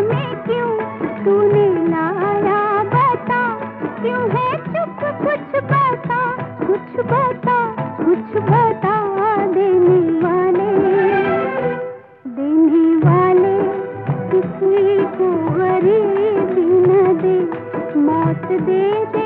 में क्यों तूने बता? क्यों है चुप, कुछ कुछ कुछ बता वाले वाले किसी को गरीबी न दे? मौत दे दे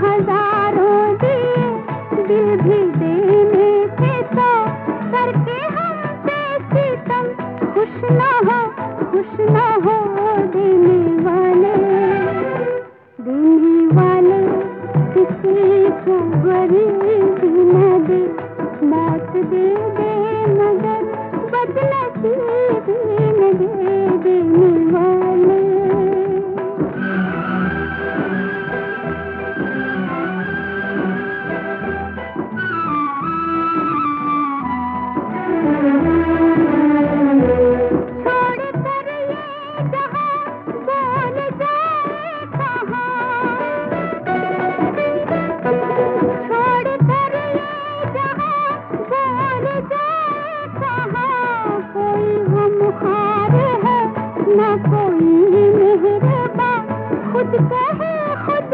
हज़ारों दिए दिल भी देने थे तो करके हम पे सितम खुश ना हो, खुश ना हो देने वाले। देने वाले किसी को गरीबी न दे मौत दे दे मगर